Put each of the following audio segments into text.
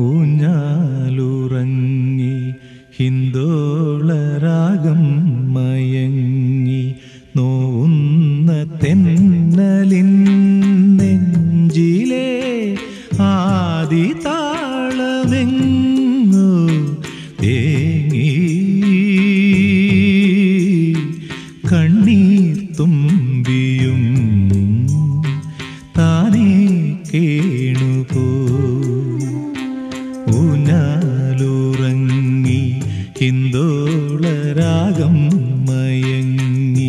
ഊഞ്ഞാലുറങ്ങി ഹിന്ദോളരാഗം മയങ്ങി നോവുന്ന തെന്നലിൻ നെഞ്ചിലെ ആദി താളമെങ്ങോ തേങ്ങി കണ്ണീർ തുമ്പിയും ഹിന്ദോളരാഗം മയങ്ങി.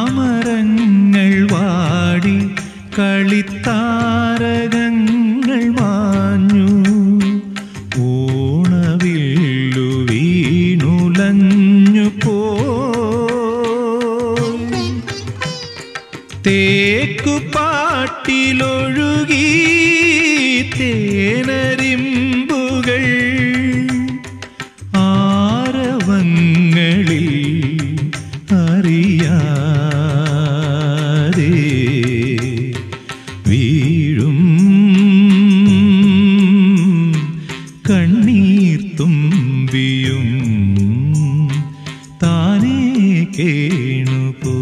ചാമരങ്ങൾ വാടി കളിത്താരകങ്ങൾ മാഞ്ഞു തേക്കുപാട്ടിലൊഴുകി തേനരിമ്പുകൾ ആരവങ്ങളിൽ അറിയാതെ വീഴും കണ്ണീർ തുമ്പിയും താനേ കേണുപോ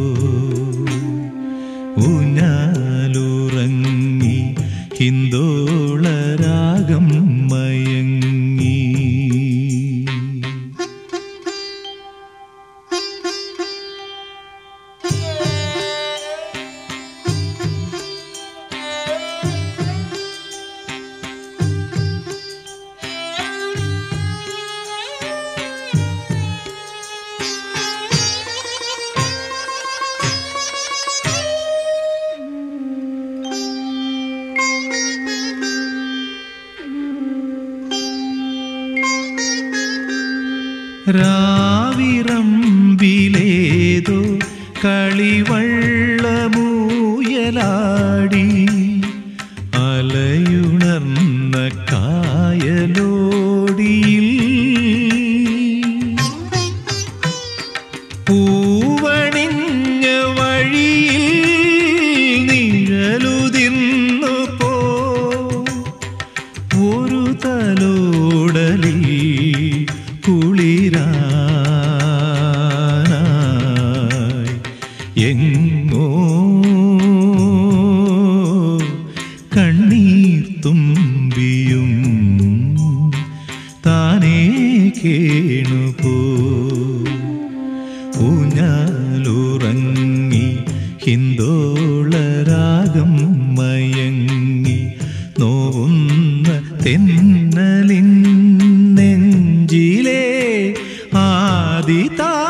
രാവിറമ്പിലേതോ കളിവള്ളമൂയലാടി കുളിരാനായി എങ്ങോ കണ്ണീർ തുമ്പിയും താനേ കേണുപോ. ഊഞ്ഞാലുറങ്ങി ഹിന്ദോളരാഗം ആദി താളമെങ്ങോ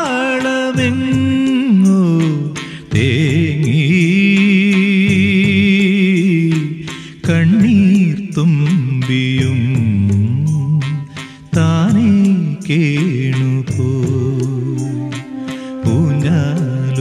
തേങ്ങി കണ്ണീർ തുമ്പിയും താനേ കേണുപോ പൂഞ്ഞാലുറങ്ങി